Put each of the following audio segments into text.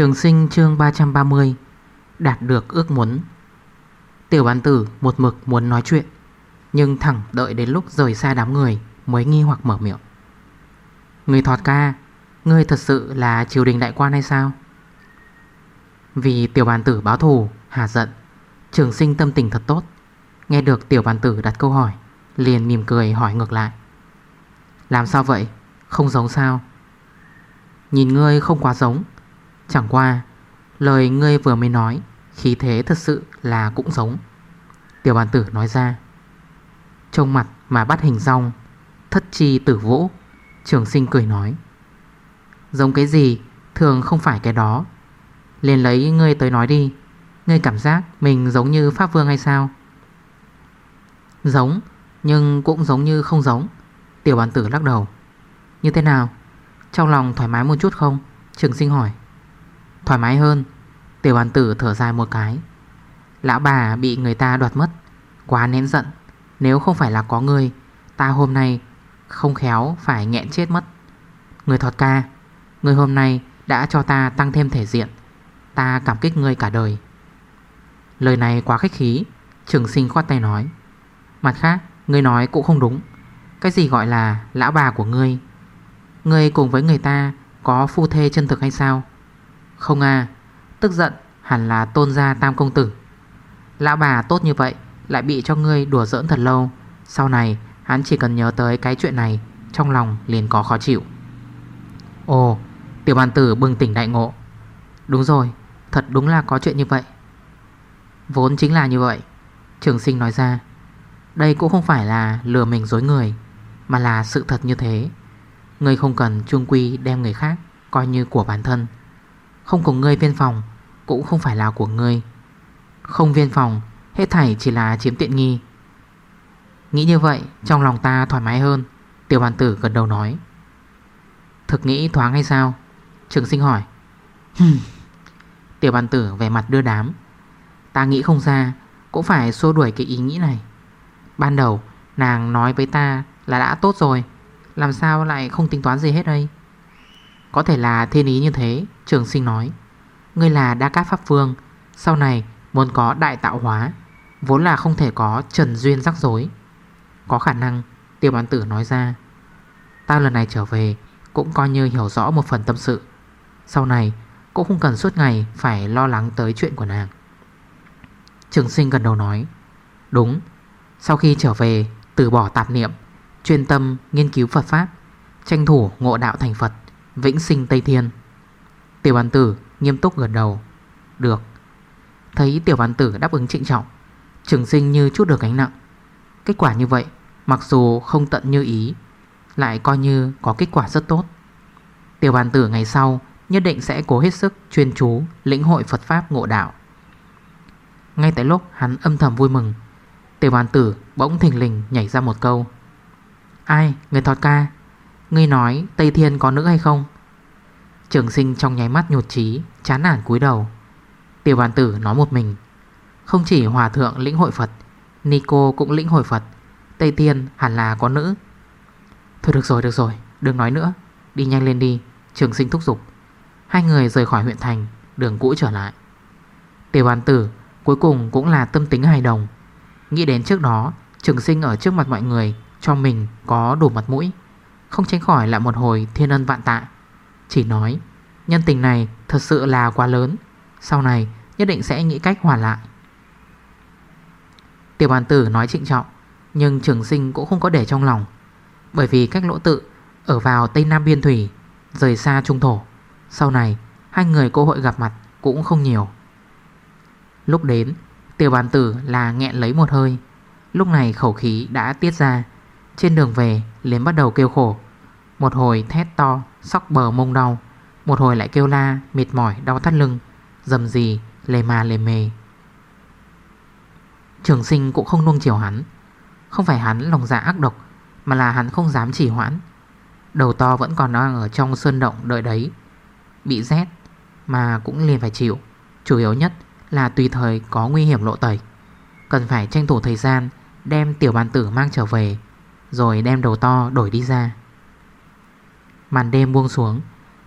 Trường sinh chương 330 Đạt được ước muốn. Tiểu bán tử một mực muốn nói chuyện, Nhưng thẳng đợi đến lúc rời xa đám người Mới nghi hoặc mở miệng. Người thọt ca, Ngươi thật sự là triều đình đại quan hay sao? Vì tiểu bàn tử báo thù, Hà giận, Trường sinh tâm tình thật tốt, Nghe được tiểu bàn tử đặt câu hỏi, Liền mỉm cười hỏi ngược lại. Làm sao vậy? Không giống sao? Nhìn ngươi không quá giống. Chẳng qua, Lời ngươi vừa mới nói, Khí thế thật sự là cũng giống. Tiểu bàn tử nói ra. Trông mặt mà bắt hình rong, Thất chi tử vũ, Trường sinh cười nói. Giống cái gì, Thường không phải cái đó. Liền lấy ngươi tới nói đi, Ngươi cảm giác mình giống như Pháp Vương hay sao? Giống, Nhưng cũng giống như không giống, Tiểu bàn tử lắc đầu. Như thế nào? Trong lòng thoải mái một chút không? Trường sinh hỏi. Thoải mái hơn. Tiểu bàn tử thở dài một cái. Lão bà bị người ta đoạt mất. Quá nén giận. Nếu không phải là có người, Ta hôm nay không khéo phải nghẹn chết mất. Người thọt ca, Người hôm nay đã cho ta tăng thêm thể diện. Ta cảm kích người cả đời. Lời này quá khách khí, Trường sinh khoát tay nói. Mặt khác, Ngươi nói cũng không đúng. Cái gì gọi là lão bà của ngươi? Ngươi cùng với người ta Có phu thê chân thực hay sao? Không à Tức giận hẳn là tôn gia tam công tử. Lão bà tốt như vậy Lại bị cho ngươi đùa giỡn thật lâu. Sau này, hắn chỉ cần nhớ tới cái chuyện này, Trong lòng liền có khó chịu. Ồ, Tiểu bàn tử bừng tỉnh đại ngộ. Đúng rồi, Thật đúng là có chuyện như vậy. Vốn chính là như vậy, Trường sinh nói ra. Đây cũng không phải là lừa mình dối người, Mà là sự thật như thế. Ngươi không cần chung quy đem người khác Coi như của bản thân không của ngươi viên phòng Cũng không phải là của ngươi. Không viên phòng Hết thảy chỉ là chiếm tiện nghi. Nghĩ như vậy trong lòng ta thoải mái hơn Tiểu bàn tử gần đầu nói. Thực nghĩ thoáng hay sao? Trường sinh hỏi. Tiểu bàn tử về mặt đưa đám. Ta nghĩ không ra Cũng phải xua đuổi cái ý nghĩ này. Ban đầu nàng nói với ta là đã tốt rồi Làm sao lại không tính toán gì hết đây có thể là thiên ý như thế, Trường sinh nói. Ngươi là đa cát pháp phương Sau này muốn có đại tạo hóa, Vốn là không thể có trần duyên rắc rối. Có khả năng, Tiêu bán tử nói ra. Ta lần này trở về, Cũng coi như hiểu rõ một phần tâm sự. Sau này, cũng không cần suốt ngày Phải lo lắng tới chuyện của nàng. Trường sinh gần đầu nói, Đúng, Sau khi trở về, từ bỏ tạp niệm, Chuyên tâm nghiên cứu Phật Pháp, Tranh thủ ngộ đạo thành Phật Vĩnh sinh Tây Thiên. Tiểu bàn tử nghiêm túc gật đầu. Được. Thấy tiểu bàn tử đáp ứng trịnh trọng, Trường sinh như chút được gánh nặng. Kết quả như vậy, Mặc dù không tận như ý, Lại coi như có kết quả rất tốt. Tiểu bàn tử ngày sau Nhất định sẽ cố hết sức chuyên chú Lĩnh hội Phật Pháp ngộ đạo. Ngay tại lúc hắn âm thầm vui mừng, Tiểu bàn tử bỗng thình lình nhảy ra một câu. Ai, người thọt ca? Ngươi nói Tây Thiên có nữ hay không? Trường sinh trong nháy mắt nhột trí Chán nản cúi đầu. Tiểu bàn tử nói một mình. Không chỉ hòa thượng lĩnh hội Phật Nico cũng lĩnh hội Phật. Tây Thiên hẳn là có nữ. Thôi được rồi được rồi, Đừng nói nữa. Đi nhanh lên đi, Trường sinh thúc giục. Hai người rời khỏi huyện thành, Đường cũ trở lại. Tiểu bàn tử cuối cùng cũng là tâm tính hài đồng. Nghĩ đến trước đó, Trường sinh ở trước mặt mọi người, Cho mình có đủ mặt mũi không tránh khỏi lại một hồi thiên ân vạn tạ. Chỉ nói, Nhân tình này thật sự là quá lớn. Sau này, nhất định sẽ nghĩ cách hoàn lại. Tiểu bàn tử nói trịnh trọng, Nhưng trường sinh cũng không có để trong lòng. Bởi vì cách lỗ tự, Ở vào Tây Nam Biên Thủy, Rời xa Trung Thổ, Sau này, hai người cơ hội gặp mặt cũng không nhiều. Lúc đến, Tiểu bàn tử là nghẹn lấy một hơi. Lúc này khẩu khí đã tiết ra trên đường về, liền bắt đầu kêu khổ. Một hồi thét to, Sóc bờ mông đau. Một hồi lại kêu la, Mệt mỏi, đau thắt lưng. Dầm gì lề mà lề mề. Trường sinh cũng không nuông chiều hắn. Không phải hắn lòng dạ ác độc, Mà là hắn không dám chỉ hoãn. Đầu to vẫn còn đang ở trong sơn động đợi đấy. Bị rét, Mà cũng liền phải chịu. Chủ yếu nhất là tùy thời có nguy hiểm lộ tẩy. Cần phải tranh thủ thời gian Đem tiểu bàn tử mang trở về. Rồi đem đầu to đổi đi ra. Màn đêm buông xuống,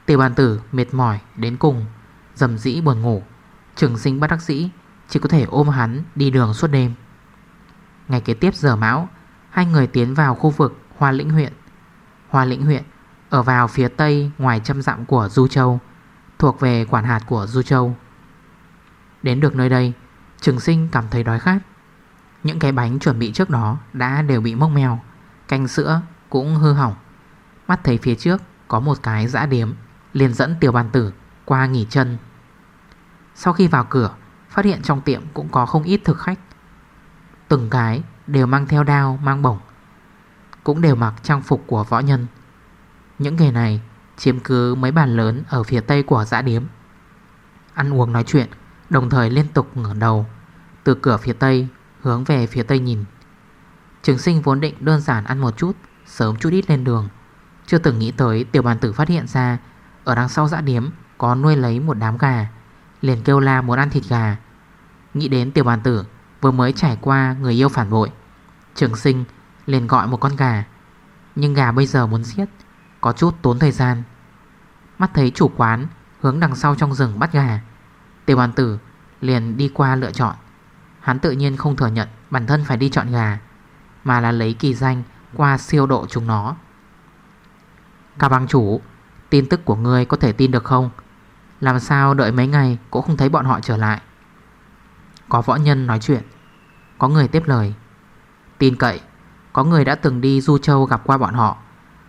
Tiểu bàn tử mệt mỏi đến cùng, Dầm dĩ buồn ngủ. Trường sinh bắt đắc sĩ Chỉ có thể ôm hắn đi đường suốt đêm. Ngày kế tiếp giờ mão, Hai người tiến vào khu vực Hoa Lĩnh huyện. Hoa Lĩnh huyện Ở vào phía tây ngoài trăm dặm của Du Châu, Thuộc về quản hạt của Du Châu. Đến được nơi đây, Trường sinh cảm thấy đói khát. Những cái bánh chuẩn bị trước đó Đã đều bị mốc mèo Canh sữa cũng hư hỏng. Mắt thấy phía trước có một cái dã điếm, liền dẫn tiểu bàn tử qua nghỉ chân. Sau khi vào cửa, Phát hiện trong tiệm cũng có không ít thực khách. Từng cái đều mang theo đao, mang bổng, Cũng đều mặc trang phục của võ nhân. Những người này chiếm cứ mấy bàn lớn ở phía tây của dã điếm. Ăn uống nói chuyện, Đồng thời liên tục ngửa đầu Từ cửa phía tây hướng về phía tây nhìn. Trường sinh vốn định đơn giản ăn một chút, Sớm chút ít lên đường. Chưa từng nghĩ tới tiểu bàn tử phát hiện ra, Ở đằng sau dã điếm Có nuôi lấy một đám gà, Liền kêu la muốn ăn thịt gà. Nghĩ đến tiểu bàn tử, Vừa mới trải qua người yêu phản bội, Trường sinh liền gọi một con gà. Nhưng gà bây giờ muốn giết, Có chút tốn thời gian. Mắt thấy chủ quán hướng đằng sau trong rừng bắt gà, Tiểu bàn tử liền đi qua lựa chọn. Hắn tự nhiên không thừa nhận bản thân phải đi chọn gà. Mà là lấy kỳ danh qua siêu độ chúng nó. Cả bang chủ, Tin tức của ngươi có thể tin được không? Làm sao đợi mấy ngày Cũng không thấy bọn họ trở lại? Có võ nhân nói chuyện, Có người tiếp lời. Tin cậy, Có người đã từng đi Du Châu gặp qua bọn họ.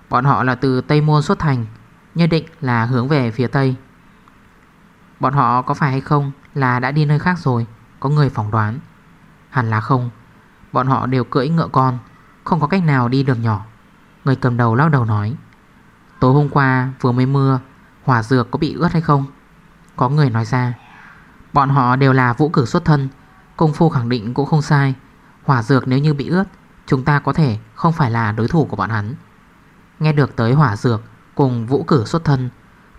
Bọn họ là từ Tây Môn xuất thành, Nhất định là hướng về phía Tây. Bọn họ có phải hay không Là đã đi nơi khác rồi, Có người phỏng đoán? Hẳn là không. Bọn họ đều cưỡi ngựa con, Không có cách nào đi đường nhỏ. Người cầm đầu lao đầu nói, Tối hôm qua vừa mới mưa, Hỏa dược có bị ướt hay không? Có người nói ra, Bọn họ đều là vũ cử xuất thân, Công phu khẳng định cũng không sai. Hỏa dược nếu như bị ướt, Chúng ta có thể không phải là đối thủ của bọn hắn. Nghe được tới hỏa dược Cùng vũ cử xuất thân,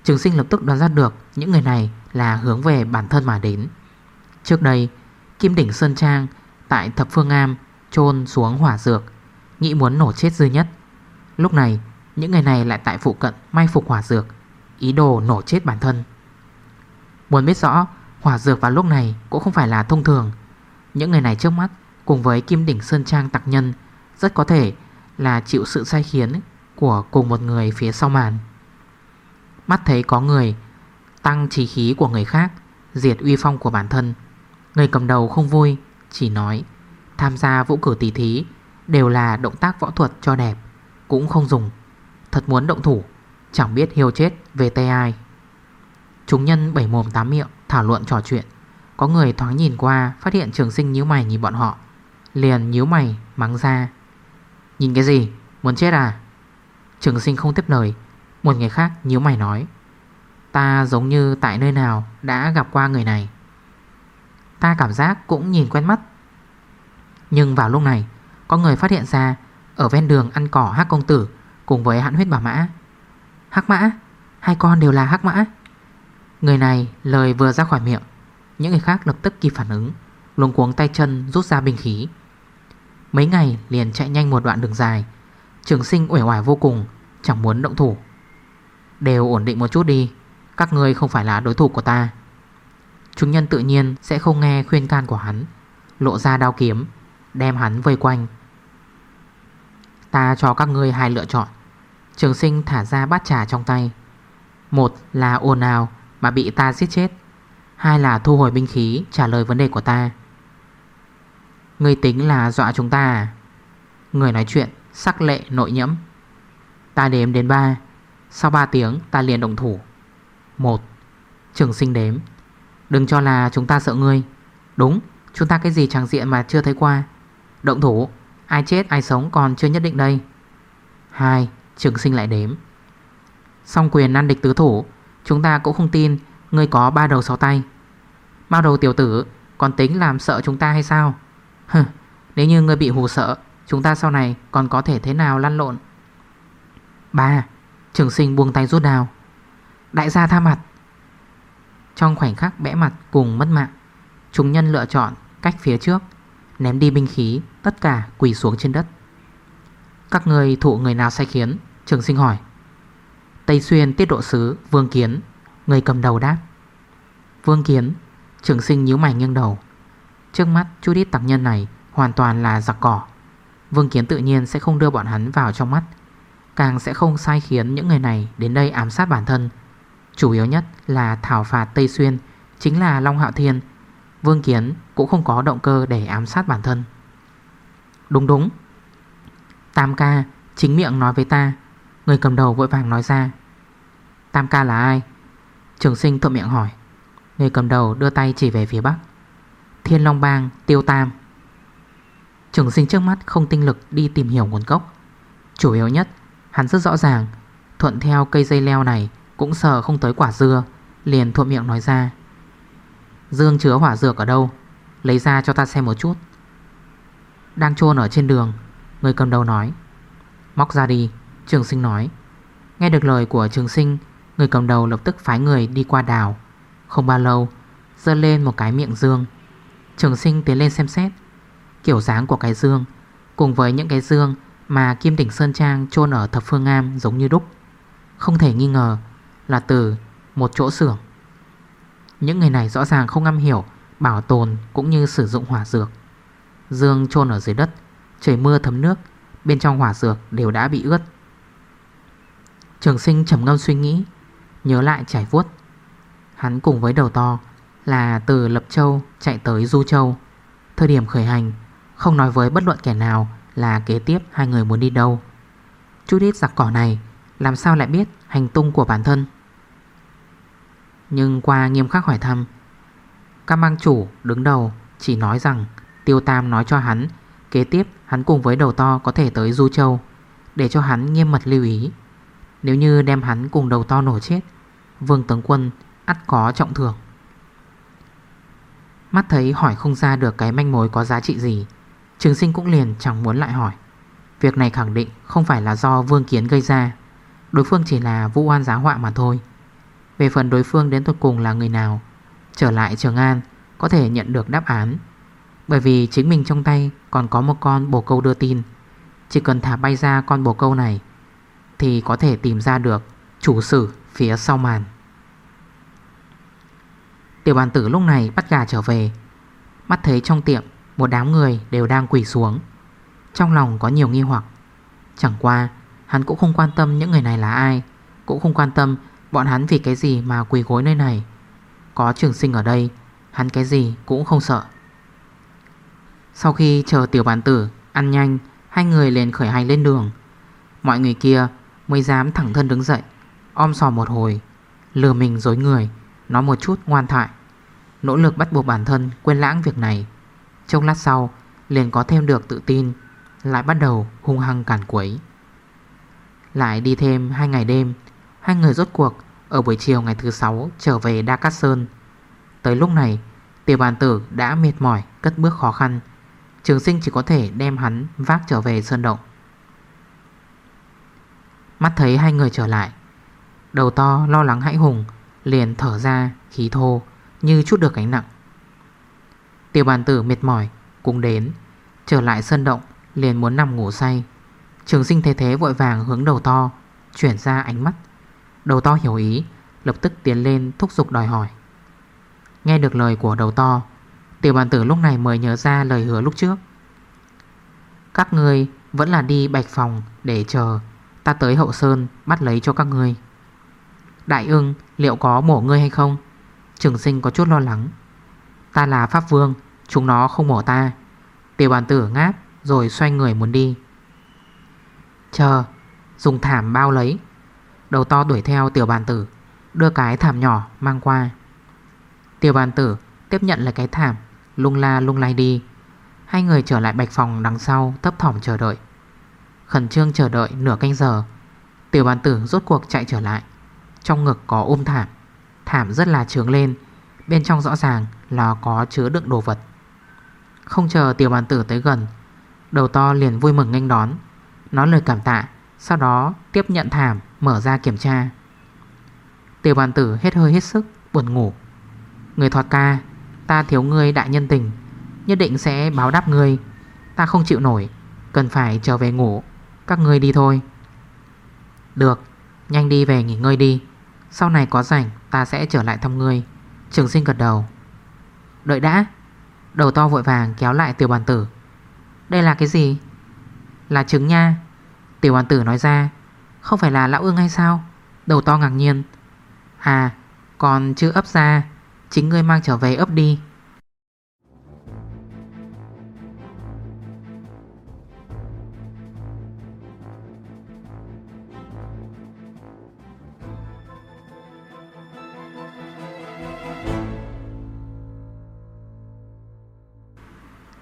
Trường sinh lập tức đoán ra được Những người này là hướng về bản thân mà đến. Trước đây, Kim đỉnh Sơn Trang Tại thập phương am Trôn xuống hỏa dược, Nghĩ muốn nổ chết dư nhất. Lúc này, những người này lại tại phụ cận May phục hỏa dược, Ý đồ nổ chết bản thân. Muốn biết rõ, Hỏa dược vào lúc này cũng không phải là thông thường. Những người này trước mắt, Cùng với Kim Đỉnh Sơn Trang tặc nhân, Rất có thể là chịu sự sai khiến Của cùng một người phía sau màn. Mắt thấy có người, Tăng trí khí của người khác, Diệt uy phong của bản thân. Người cầm đầu không vui chỉ nói, Tham gia vũ cử tỷ thí Đều là động tác võ thuật cho đẹp, Cũng không dùng, Thật muốn động thủ, Chẳng biết hiêu chết về tay ai. Chúng nhân bảy mồm tám miệng Thảo luận trò chuyện. Có người thoáng nhìn qua, Phát hiện trường sinh nhíu mày nhìn bọn họ, Liền nhíu mày mắng ra, Nhìn cái gì? Muốn chết à? Trường sinh không tiếp lời, Một người khác nhíu mày nói, Ta giống như tại nơi nào đã gặp qua người này. Ta cảm giác cũng nhìn quen mắt. Nhưng vào lúc này, Có người phát hiện ra Ở ven đường ăn cỏ hắc công tử Cùng với hãn huyết bà mã. Hắc mã? Hai con đều là hắc mã? Người này lời vừa ra khỏi miệng, Những người khác lập tức kịp phản ứng Luồng cuống tay chân rút ra bình khí. Mấy ngày liền chạy nhanh một đoạn đường dài, Trường sinh uể oải vô cùng, Chẳng muốn động thủ. Đều ổn định một chút đi, Các người không phải là đối thủ của ta. Chúng nhân tự nhiên sẽ không nghe khuyên can của hắn. Lộ ra đao kiếm, Đem hắn vây quanh. Ta cho các ngươi hai lựa chọn. Trường sinh thả ra bát trà trong tay. Một là ồn ào Mà bị ta giết chết. Hai là thu hồi binh khí, trả lời vấn đề của ta. Người tính là dọa chúng ta à? Người nói chuyện, Sắc lệ, nội nhẫm. Ta đếm đến 3 Sau 3 tiếng, ta liền động thủ. 1 Trường sinh đếm. Đừng cho là chúng ta sợ ngươi. Đúng, Chúng ta cái gì chẳng diện mà chưa thấy qua. Động thủ, Ai chết, ai sống còn chưa nhất định đây. Hai, Trường sinh lại đếm. Song quyền ăn địch tứ thủ, Chúng ta cũng không tin Ngươi có ba đầu sáu tay. Mao đầu tiểu tử, Còn tính làm sợ chúng ta hay sao? Hừ, Nếu như ngươi bị hù sợ, Chúng ta sau này còn có thể thế nào lăn lộn? Ba, Trường sinh buông tay rút đào Đại gia tha mặt. Trong khoảnh khắc bẽ mặt cùng mất mạng, Chúng nhân lựa chọn cách phía trước, Ném đi binh khí, Tất cả quỳ xuống trên đất. Các người thụ người nào sai khiến? Trường sinh hỏi. Tây Xuyên tiết độ sứ Vương Kiến, Người cầm đầu đáp. Vương Kiến, Trường sinh nhíu mày nghiêng đầu. Trước mắt, chút ít tặc nhân này Hoàn toàn là giặc cỏ. Vương Kiến tự nhiên sẽ không đưa bọn hắn vào trong mắt. Càng sẽ không sai khiến những người này Đến đây ám sát bản thân Chủ yếu nhất là thảo phạt Tây Xuyên, Chính là Long Hạo Thiên. Vương Kiến cũng không có động cơ để ám sát bản thân. Đúng đúng. Tam ca chính miệng nói với ta, Người cầm đầu vội vàng nói ra. Tam ca là ai? Trường sinh thuận miệng hỏi. Người cầm đầu đưa tay chỉ về phía bắc. Thiên Long Bang, Tiêu Tam. Trường sinh trước mắt không tinh lực đi tìm hiểu nguồn gốc. Chủ yếu nhất, Hắn rất rõ ràng, Thuận theo cây dây leo này cũng sờ không tới quả dưa, Liền thuận miệng nói ra. Dương chứa hỏa dược ở đâu? Lấy ra cho ta xem một chút. Đang chôn ở trên đường, Người cầm đầu nói. Móc ra đi, Trường sinh nói. Nghe được lời của trường sinh, Người cầm đầu lập tức phái người đi qua đào Không bao lâu Dơ lên một cái miệng dương. Trường sinh tiến lên xem xét. Kiểu dáng của cái dương, Cùng với những cái dương mà Kim Tỉnh Sơn Trang chôn ở thập phương am giống như đúc. Không thể nghi ngờ là từ một chỗ xưởng. Những người này rõ ràng không am hiểu, Bảo tồn cũng như sử dụng hỏa dược. Dương chôn ở dưới đất, Trời mưa thấm nước, Bên trong hỏa dược đều đã bị ướt. Trường sinh trầm ngâm suy nghĩ, Nhớ lại trải vuốt. Hắn cùng với đầu to Là từ Lập Châu chạy tới Du Châu. Thời điểm khởi hành, Không nói với bất luận kẻ nào Là kế tiếp hai người muốn đi đâu. Chút ít giặc cỏ này, Làm sao lại biết hành tung của bản thân? Nhưng qua nghiêm khắc hỏi thăm, Các mang chủ đứng đầu Chỉ nói rằng Tiêu Tam nói cho hắn, Kế tiếp hắn cùng với đầu to có thể tới Du Châu Để cho hắn nghiêm mật lưu ý. Nếu như đem hắn cùng đầu to nổ chết, Vương tướng quân ắt có trọng thưởng. Mắt thấy hỏi không ra được cái manh mối có giá trị gì, Trường sinh cũng liền chẳng muốn lại hỏi. Việc này khẳng định không phải là do Vương Kiến gây ra, Đối phương chỉ là vũ oan giá họa mà thôi. Về phần đối phương đến tuột cùng là người nào, Trở lại Trường An Có thể nhận được đáp án. Bởi vì chính mình trong tay Còn có một con bồ câu đưa tin. Chỉ cần thả bay ra con bồ câu này, Thì có thể tìm ra được Chủ sử phía sau màn. Tiểu bàn tử lúc này bắt gà trở về. Mắt thấy trong tiệm Một đám người đều đang quỳ xuống. Trong lòng có nhiều nghi hoặc. Chẳng qua, hắn cũng không quan tâm những người này là ai, Cũng không quan tâm Bọn hắn vì cái gì mà quỳ gối nơi này? Có trường sinh ở đây, Hắn cái gì cũng không sợ. Sau khi chờ tiểu bản tử Ăn nhanh, Hai người liền khởi hành lên đường. Mọi người kia mới dám thẳng thân đứng dậy, Om sò một hồi, Lừa mình dối người, Nói một chút ngoan thoại. Nỗ lực bắt buộc bản thân quên lãng việc này. Trong lát sau, liền có thêm được tự tin, Lại bắt đầu hung hăng cản quấy. Lại đi thêm hai ngày đêm, Hai người rốt cuộc ở buổi chiều ngày thứ 6 trở về Đa Cát Sơn. Tới lúc này, Tiểu bàn tử đã mệt mỏi, Cất bước khó khăn. Trường sinh chỉ có thể đem hắn vác trở về Sơn Động. Mắt thấy hai người trở lại, Đầu to lo lắng hãi hùng, Liền thở ra khí thô Như chút được gánh nặng. Tiểu bàn tử mệt mỏi, Cũng đến, Trở lại sơn động, Liền muốn nằm ngủ say. Trường sinh thế thế vội vàng hướng đầu to, Chuyển ra ánh mắt. Đầu to hiểu ý, Lập tức tiến lên thúc giục đòi hỏi. Nghe được lời của đầu to, Tiểu bàn tử lúc này mới nhớ ra lời hứa lúc trước. Các người vẫn là đi bạch phòng để chờ, Ta tới hậu sơn bắt lấy cho các người Đại ưng, liệu có mổ ngươi hay không? Trường sinh có chút lo lắng. Ta là Pháp Vương, Chúng nó không mổ ta. Tiểu bàn tử ngáp, rồi xoay người muốn đi. Chờ, Dùng thảm bao lấy. Đầu to đuổi theo tiểu bàn tử, Đưa cái thảm nhỏ mang qua. Tiểu bàn tử tiếp nhận lại cái thảm, Lung la lung lay đi. Hai người trở lại bạch phòng đằng sau, Thấp thỏm chờ đợi. Khẩn trương chờ đợi nửa canh giờ, Tiểu bàn tử rốt cuộc chạy trở lại. Trong ngực có ôm thảm Thảm rất là trướng lên, Bên trong rõ ràng là có chứa đựng đồ vật. Không chờ tiểu bàn tử tới gần, Đầu to liền vui mừng nhanh đón. Nói lời cảm tạ sau đó, tiếp nhận thảm, Mở ra kiểm tra. Tiểu bàn tử hết hơi hết sức, Buồn ngủ. Người thoạt ca, Ta thiếu ngươi đại nhân tình, Nhất định sẽ báo đáp ngươi. Ta không chịu nổi, Cần phải trở về ngủ. Các ngươi đi thôi. Được, Nhanh đi về nghỉ ngơi đi. Sau này có rảnh, ta sẽ trở lại thăm ngươi. Trường sinh gật đầu. Đợi đã. Đầu to vội vàng kéo lại tiểu bàn tử. Đây là cái gì? Là trứng nha. Tiểu hoàn tử nói ra, Không phải là lão ương hay sao? Đầu to ngạc nhiên À còn chưa ấp ra, Chính ngươi mang trở về ấp đi.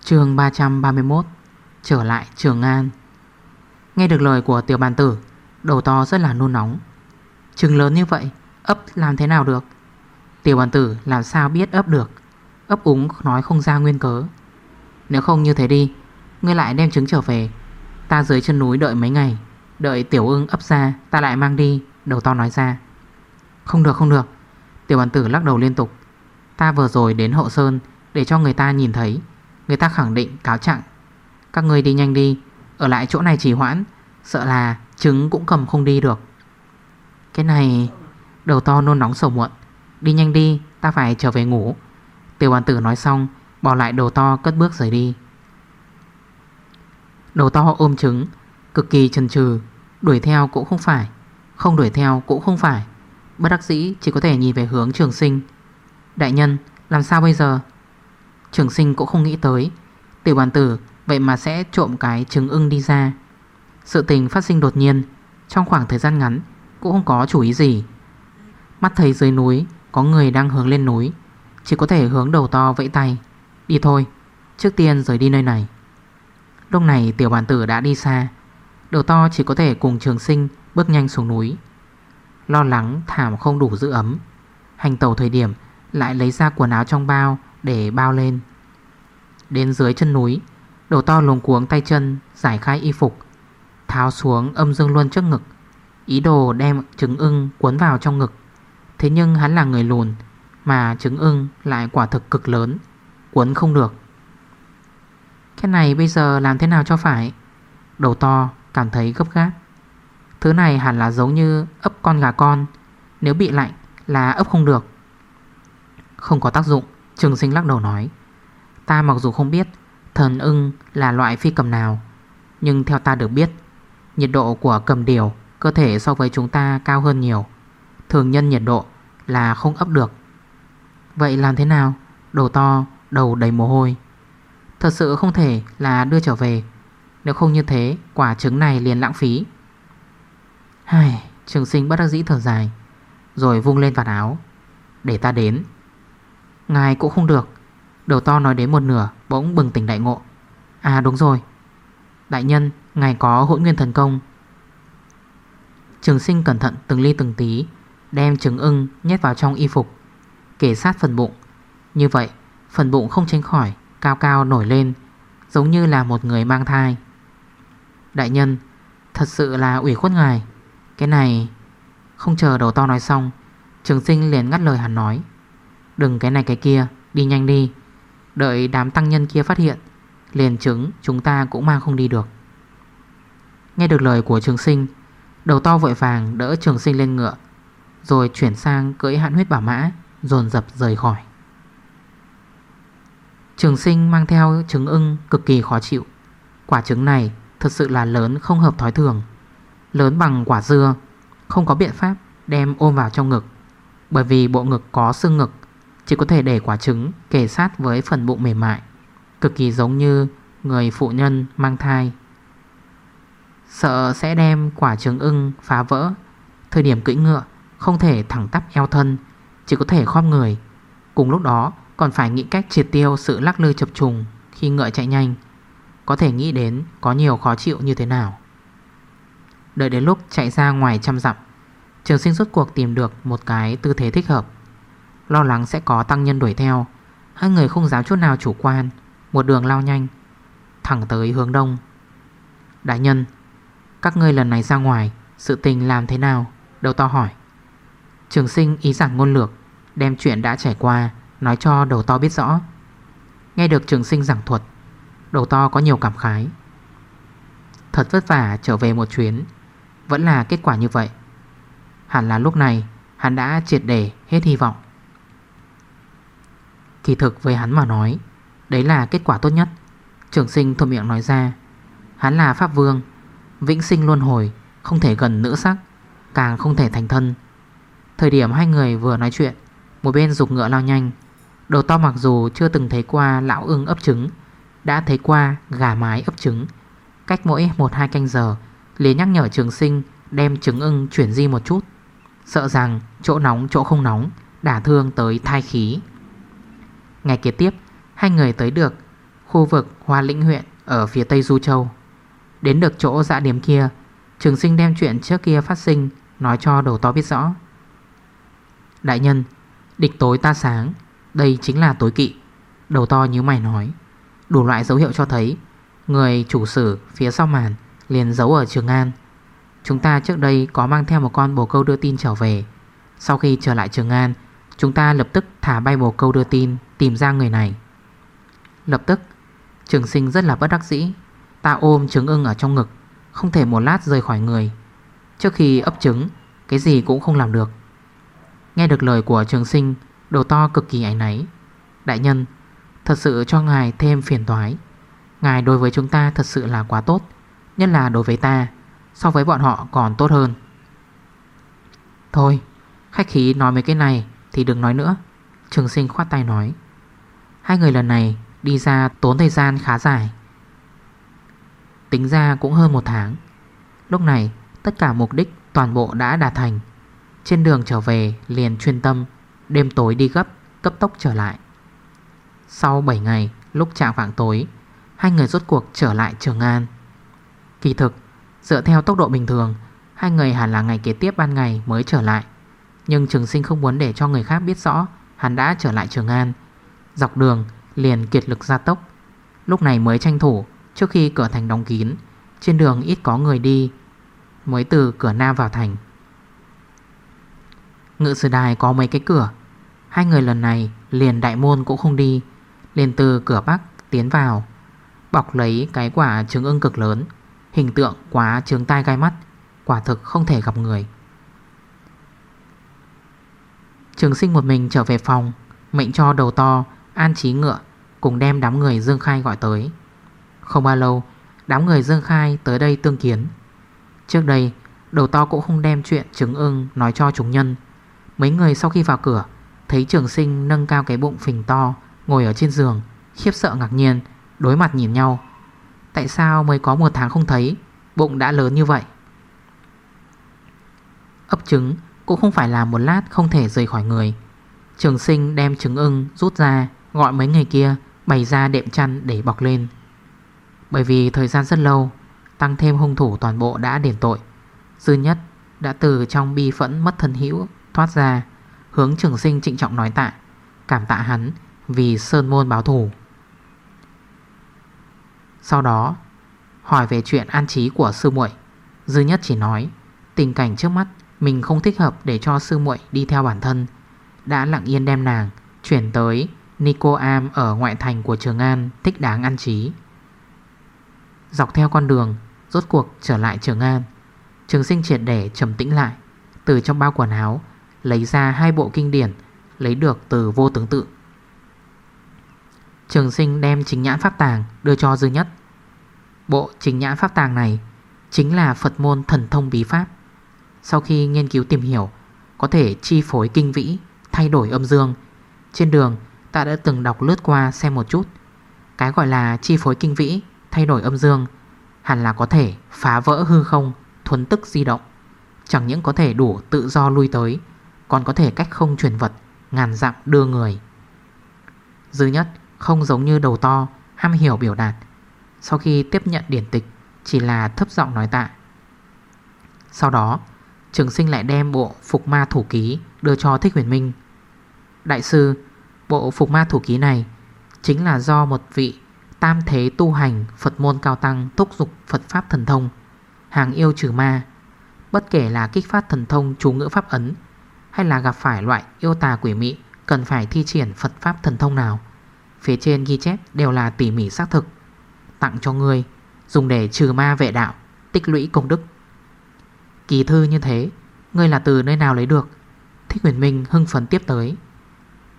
Chương 331 Trở lại Trường An. Nghe được lời của tiểu bàn tử, Đầu to rất là nôn nóng. Trừng lớn như vậy, Ấp làm thế nào được? Tiểu bàn tử làm sao biết ấp được? Ấp úng nói không ra nguyên cớ. Nếu không như thế đi, Ngươi lại đem trứng trở về. Ta dưới chân núi đợi mấy ngày, Đợi tiểu ưng ấp ra, ta lại mang đi, Đầu to nói ra. Không được không được. Tiểu bàn tử lắc đầu liên tục. Ta vừa rồi đến hậu sơn Để cho người ta nhìn thấy. Người ta khẳng định cáo trạng. Các người đi nhanh đi ở lại chỗ này chỉ hoãn, Sợ là trứng cũng cầm không đi được. Cái này, Đầu to nôn nóng sầu muộn. Đi nhanh đi, ta phải trở về ngủ. Tiểu bàn tử nói xong, Bỏ lại đầu to cất bước rời đi. Đầu to ôm trứng, Cực kỳ chần chừ, Đuổi theo cũng không phải, Không đuổi theo cũng không phải. Bất đắc dĩ chỉ có thể nhìn về hướng trường sinh. Đại nhân, làm sao bây giờ? Trường sinh cũng không nghĩ tới, Tiểu bàn tử vậy mà sẽ trộm cái trứng ưng đi ra. Sự tình phát sinh đột nhiên. Trong khoảng thời gian ngắn, Cũng không có chủ ý gì. Mắt thấy dưới núi, Có người đang hướng lên núi. Chỉ có thể hướng đầu to vẫy tay. Đi thôi, Trước tiên rời đi nơi này. Lúc này tiểu bàn tử đã đi xa. Đầu to chỉ có thể cùng trường sinh Bước nhanh xuống núi. Lo lắng, thảm không đủ giữ ấm. Hành tàu thời điểm, Lại lấy ra quần áo trong bao để bao lên. Đến dưới chân núi Đầu to lồng cuống tay chân, Giải khai y phục, Tháo xuống âm dương luân trước ngực. Ý đồ đem trứng ưng cuốn vào trong ngực. Thế nhưng hắn là người lùn, Mà trứng ưng lại quả thực cực lớn, Cuốn không được. Cái này bây giờ làm thế nào cho phải? Đầu to cảm thấy gấp gáp. Thứ này hẳn là giống như ấp con gà con, Nếu bị lạnh là ấp không được. Không có tác dụng, Trường sinh lắc đầu nói. Ta mặc dù không biết Thần ưng là loại phi cầm nào. Nhưng theo ta được biết Nhiệt độ của cầm điều Cơ thể so với chúng ta cao hơn nhiều. Thường nhân nhiệt độ là không ấp được. Vậy làm thế nào? Đầu to, đầu đầy mồ hôi. Thật sự không thể là đưa trở về. Nếu không như thế Quả trứng này liền lãng phí. Hài, Trường sinh bất đắc dĩ thở dài Rồi vung lên vạt áo. Để ta đến. Ngài cũng không được. Đầu to nói đến một nửa, bỗng bừng tỉnh đại ngộ. À đúng rồi. Đại nhân, ngài có hỗn nguyên thần công. Trường sinh cẩn thận từng ly từng tí, Đem trứng ưng nhét vào trong y phục Kể sát phần bụng. Như vậy, phần bụng không tránh khỏi, Cao cao nổi lên, Giống như là một người mang thai. Đại nhân, Thật sự là ủy khuất ngài. Cái này, Không chờ đầu to nói xong, Trường sinh liền ngắt lời hắn nói. Đừng cái này cái kia, Đi nhanh đi. Đợi đám tăng nhân kia phát hiện, Liền chứng chúng ta cũng mang không đi được. Nghe được lời của trường sinh, Đầu to vội vàng đỡ trường sinh lên ngựa, Rồi chuyển sang cưỡi hạn huyết bảo mã, Dồn dập rời khỏi. Trường sinh mang theo trứng ưng cực kỳ khó chịu. Quả trứng này thật sự là lớn không hợp thói thường, Lớn bằng quả dưa, Không có biện pháp đem ôm vào trong ngực, Bởi vì bộ ngực có xương ngực chỉ có thể để quả trứng, kề sát với phần bụng mềm mại. Cực kỳ giống như người phụ nhân mang thai. Sợ sẽ đem quả trứng ưng phá vỡ. Thời điểm cưỡi ngựa, không thể thẳng tắp eo thân. Chỉ có thể khom người. Cùng lúc đó, còn phải nghĩ cách triệt tiêu sự lắc lư chập trùng khi ngựa chạy nhanh. Có thể nghĩ đến có nhiều khó chịu như thế nào. Đợi đến lúc chạy ra ngoài trăm dặm, Trường sinh rốt cuộc tìm được một cái tư thế thích hợp. Lo lắng sẽ có tăng nhân đuổi theo. Hai người không dám chút nào chủ quan, Một đường lao nhanh, Thẳng tới hướng đông. Đại nhân, Các ngươi lần này ra ngoài, Sự tình làm thế nào? Đầu to hỏi. Trường sinh ý giảng ngôn lược, Đem chuyện đã trải qua, Nói cho đầu to biết rõ. Nghe được trường sinh giảng thuật, Đầu to có nhiều cảm khái. Thật vất vả trở về một chuyến, Vẫn là kết quả như vậy. Hẳn là lúc này, Hắn đã triệt để hết hy vọng. Kỳ thực với hắn mà nói, Đấy là kết quả tốt nhất. Trường sinh thuộc miệng nói ra, Hắn là Pháp Vương, Vĩnh sinh luân hồi, Không thể gần nữ sắc, Càng không thể thành thân. Thời điểm hai người vừa nói chuyện, Một bên dục ngựa lao nhanh, Đầu to mặc dù chưa từng thấy qua lão ưng ấp trứng, Đã thấy qua gà mái ấp trứng. Cách mỗi 1-2 canh giờ, liền nhắc nhở trường sinh Đem trứng ưng chuyển di một chút. Sợ rằng chỗ nóng chỗ không nóng, Đả thương tới thai khí. Ngày kế tiếp, Hai người tới được Khu vực Hoa Lĩnh huyện Ở phía tây Du Châu. Đến được chỗ dạ điểm kia, Trường sinh đem chuyện trước kia phát sinh Nói cho đầu to biết rõ. Đại nhân, Địch tối ta sáng, Đây chính là tối kỵ. Đầu to như mày nói, Đủ loại dấu hiệu cho thấy, Người chủ sử phía sau màn Liền giấu ở Trường An. Chúng ta trước đây có mang theo một con bồ câu đưa tin trở về. Sau khi trở lại Trường An, Chúng ta lập tức thả bay bồ câu đưa tin. Tìm ra người này. Lập tức, Trường sinh rất là bất đắc dĩ, Ta ôm trứng ưng ở trong ngực, Không thể một lát rời khỏi người. Trước khi ấp trứng, Cái gì cũng không làm được. Nghe được lời của trường sinh Đầu to cực kỳ ảnh náy. Đại nhân, Thật sự cho ngài thêm phiền toái. Ngài đối với chúng ta thật sự là quá tốt, Nhất là đối với ta, So với bọn họ còn tốt hơn. Thôi, Khách khí nói mấy cái này Thì đừng nói nữa. Trường sinh khoát tay nói. Hai người lần này đi ra tốn thời gian khá dài. Tính ra cũng hơn một tháng. Lúc này, tất cả mục đích toàn bộ đã đạt thành. Trên đường trở về, liền chuyên tâm Đêm tối đi gấp, Cấp tốc trở lại. Sau 7 ngày, lúc trạng vạng tối, Hai người rốt cuộc trở lại Trường An. Kỳ thực, Dựa theo tốc độ bình thường, Hai người hẳn là ngày kế tiếp ban ngày mới trở lại. Nhưng trường sinh không muốn để cho người khác biết rõ Hắn đã trở lại Trường An. Dọc đường liền kiệt lực gia tốc. Lúc này mới tranh thủ, Trước khi cửa thành đóng kín, Trên đường ít có người đi, Mới từ cửa nam vào thành. Ngự sử đài có mấy cái cửa, Hai người lần này liền đại môn cũng không đi, Liền từ cửa bắc tiến vào, Bọc lấy cái quả trứng ưng cực lớn, Hình tượng quá trướng tai gai mắt, Quả thực không thể gặp người. Trường sinh một mình trở về phòng, Mệnh cho đầu to An trí ngựa Cùng đem đám người Dương Khai gọi tới. Không bao lâu, Đám người Dương Khai tới đây tương kiến. Trước đây, Đầu to cũng không đem chuyện trứng ưng Nói cho chúng nhân. Mấy người sau khi vào cửa, Thấy trường sinh nâng cao cái bụng phình to, Ngồi ở trên giường, Khiếp sợ ngạc nhiên, Đối mặt nhìn nhau. Tại sao mới có một tháng không thấy, Bụng đã lớn như vậy? Ấp trứng cũng không phải là một lát không thể rời khỏi người. Trường sinh đem trứng ưng rút ra Gọi mấy người kia bày ra đệm chăn để bọc lên. Bởi vì thời gian rất lâu, Tăng thêm hung thủ toàn bộ đã đền tội. Dư nhất đã từ trong bi phẫn mất thân hữu Thoát ra, Hướng trường sinh trịnh trọng nói tạ, Cảm tạ hắn vì sơn môn báo thủ Sau đó, Hỏi về chuyện an trí của sư muội. Dư nhất chỉ nói, Tình cảnh trước mắt Mình không thích hợp để cho sư muội đi theo bản thân, Đã lặng yên đem nàng Chuyển tới Nico Am ở ngoại thành của Trường An Thích đáng ăn trí Dọc theo con đường, Rốt cuộc trở lại Trường An, Trường sinh triệt để trầm tĩnh lại, Từ trong bao quần áo, Lấy ra hai bộ kinh điển, Lấy được từ vô tướng tự. Trường sinh đem chính nhãn pháp tàng Đưa cho dư nhất. Bộ chính nhãn pháp tàng này Chính là Phật môn thần thông bí pháp. Sau khi nghiên cứu tìm hiểu, Có thể chi phối kinh vĩ, Thay đổi âm dương, Trên đường ta đã từng đọc lướt qua xem một chút. Cái gọi là chi phối kinh vĩ, Thay đổi âm dương, Hẳn là có thể phá vỡ hư không Thuấn tức di động. Chẳng những có thể đủ tự do lui tới, Còn có thể cách không chuyển vật, Ngàn dặm đưa người. Dư nhất không giống như đầu to, Ham hiểu biểu đạt. Sau khi tiếp nhận điển tịch, Chỉ là thấp giọng nói tạ. Sau đó, Trường sinh lại đem bộ phục ma thủ ký Đưa cho Thích Huyền Minh. Đại sư Bộ phục ma thủ ký này Chính là do một vị tam thế tu hành Phật môn cao tăng thúc dục Phật Pháp thần thông, Hàng yêu trừ ma. Bất kể là kích phát thần thông chú ngữ Pháp ấn, Hay là gặp phải loại yêu tà quỷ mị, Cần phải thi triển Phật Pháp thần thông nào, Phía trên ghi chép đều là tỉ mỉ xác thực, Tặng cho người Dùng để trừ ma vệ đạo, Tích lũy công đức. Kỳ thư như thế, Ngươi là từ nơi nào lấy được? Thích huyền minh hưng phấn tiếp tới.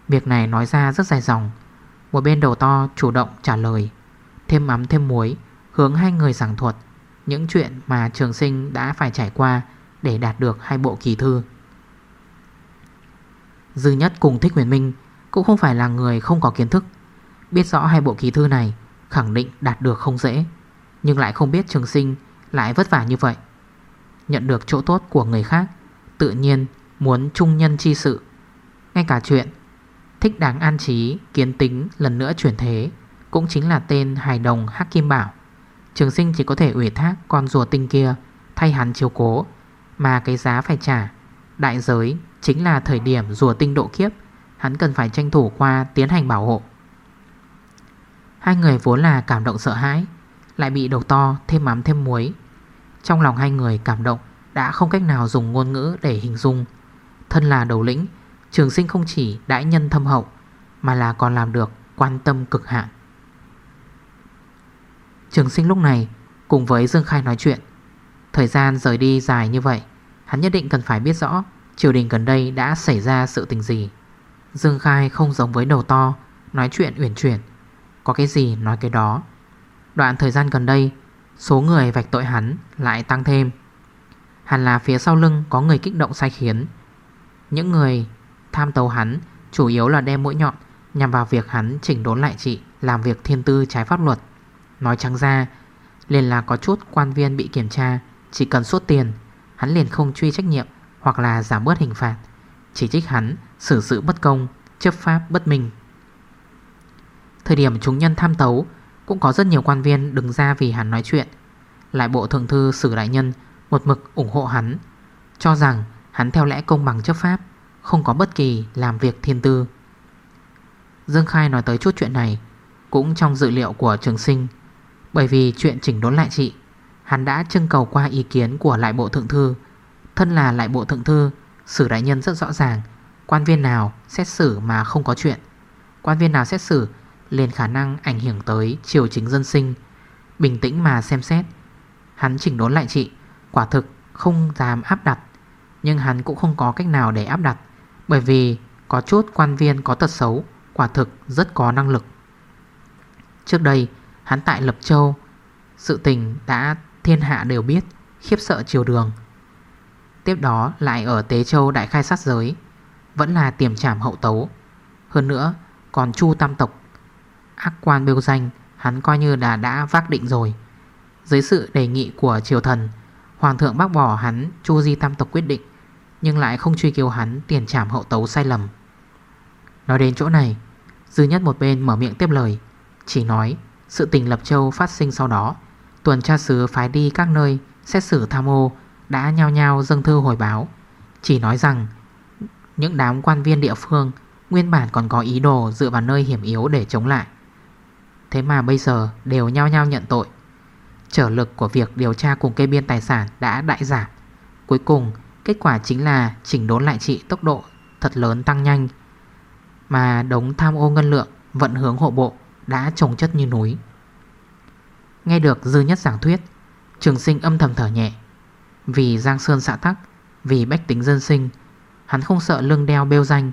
Việc này nói ra rất dài dòng. Một bên đầu to chủ động trả lời, Thêm mắm thêm muối, Hướng hai người giảng thuật, Những chuyện mà trường sinh đã phải trải qua Để đạt được hai bộ kỳ thư. Dư nhất cùng Thích huyền minh Cũng không phải là người không có kiến thức, Biết rõ hai bộ kỳ thư này Khẳng định đạt được không dễ, Nhưng lại không biết trường sinh lại vất vả như vậy. Nhận được chỗ tốt của người khác, Tự nhiên muốn trung nhân chi sự. Ngay cả chuyện Thích đáng an trí, kiến tính lần nữa chuyển thế, Cũng chính là tên hài đồng Hắc Kim Bảo. Trường sinh chỉ có thể ủy thác con rùa tinh kia, Thay hắn chiếu cố, Mà cái giá phải trả. Đại giới chính là thời điểm rùa tinh độ kiếp, Hắn cần phải tranh thủ qua tiến hành bảo hộ. Hai người vốn là cảm động sợ hãi, Lại bị đầu to, thêm mắm thêm muối. Trong lòng hai người cảm động, Đã không cách nào dùng ngôn ngữ để hình dung. Thân là đầu lĩnh Trường sinh không chỉ đãi nhân thâm hậu, Mà là còn làm được quan tâm cực hạn. Trường sinh lúc này Cùng với Dương Khai nói chuyện. Thời gian rời đi dài như vậy, Hắn nhất định cần phải biết rõ Triều đình gần đây đã xảy ra sự tình gì. Dương Khai không giống với đầu to, Nói chuyện uyển chuyển. Có cái gì nói cái đó. Đoạn thời gian gần đây, Số người vạch tội hắn lại tăng thêm. Hẳn là phía sau lưng có người kích động sai khiến. Những người tham tấu hắn, Chủ yếu là đem mũi nhọn Nhằm vào việc hắn chỉnh đốn lại chị, Làm việc thiên tư trái pháp luật. Nói trắng ra, liền là có chút quan viên bị kiểm tra, Chỉ cần suốt tiền, Hắn liền không truy trách nhiệm Hoặc là giảm bớt hình phạt. Chỉ trích hắn xử sự bất công, Chấp pháp bất minh. Thời điểm chúng nhân tham tấu, Cũng có rất nhiều quan viên đứng ra vì hắn nói chuyện. Lại bộ thượng thư sử đại nhân Một mực ủng hộ hắn, Cho rằng hắn theo lẽ công bằng chấp pháp. Không có bất kỳ làm việc thiên tư. Dương Khai nói tới chút chuyện này Cũng trong dự liệu của trường sinh, Bởi vì chuyện chỉnh đốn lại trị Hắn đã trưng cầu qua ý kiến của lại bộ thượng thư, Thân là lại bộ thượng thư Sử đại nhân rất rõ ràng, Quan viên nào xét xử mà không có chuyện. Quan viên nào xét xử liền khả năng ảnh hưởng tới triều chính dân sinh, Bình tĩnh mà xem xét. Hắn chỉnh đốn lại trị Quả thực không dám áp đặt, Nhưng hắn cũng không có cách nào để áp đặt. Bởi vì có chút quan viên có tật xấu, Quả thực rất có năng lực. Trước đây, hắn tại Lập Châu, Sự tình đã thiên hạ đều biết, Khiếp sợ triều đường. Tiếp đó lại ở Tế Châu đại khai sát giới, Vẫn là tiềm trảm hậu tấu. Hơn nữa, còn Chu Tam Tộc, Ác quan bêu danh, Hắn coi như là đã vác định rồi. Dưới sự đề nghị của triều thần, Hoàng thượng bác bỏ hắn Chu Di Tam Tộc quyết định. Nhưng lại không truy cứu hắn, tiền trảm hậu tấu sai lầm. Nói đến chỗ này, Dư nhất một bên mở miệng tiếp lời, Chỉ nói, sự tình Lập Châu phát sinh sau đó, Tuần tra sứ phái đi các nơi, Xét xử tham ô, Đã nhao nhao dâng thư hồi báo. Chỉ nói rằng, Những đám quan viên địa phương, Nguyên bản còn có ý đồ dựa vào nơi hiểm yếu để chống lại. Thế mà bây giờ đều nhao nhao nhận tội. Trở lực của việc điều tra cùng kê biên tài sản đã đại giảm. Cuối cùng kết quả chính là chỉnh đốn lại trị tốc độ thật lớn tăng nhanh. Mà đống tham ô ngân lượng, vận hướng hộ bộ đã trồng chất như núi. Nghe được dư nhất giảng thuyết, Trường sinh âm thầm thở nhẹ. Vì Giang Sơn xã tắc, Vì bách tính dân sinh, Hắn không sợ lưng đeo bêu danh.